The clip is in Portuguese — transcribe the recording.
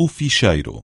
o ficheiro.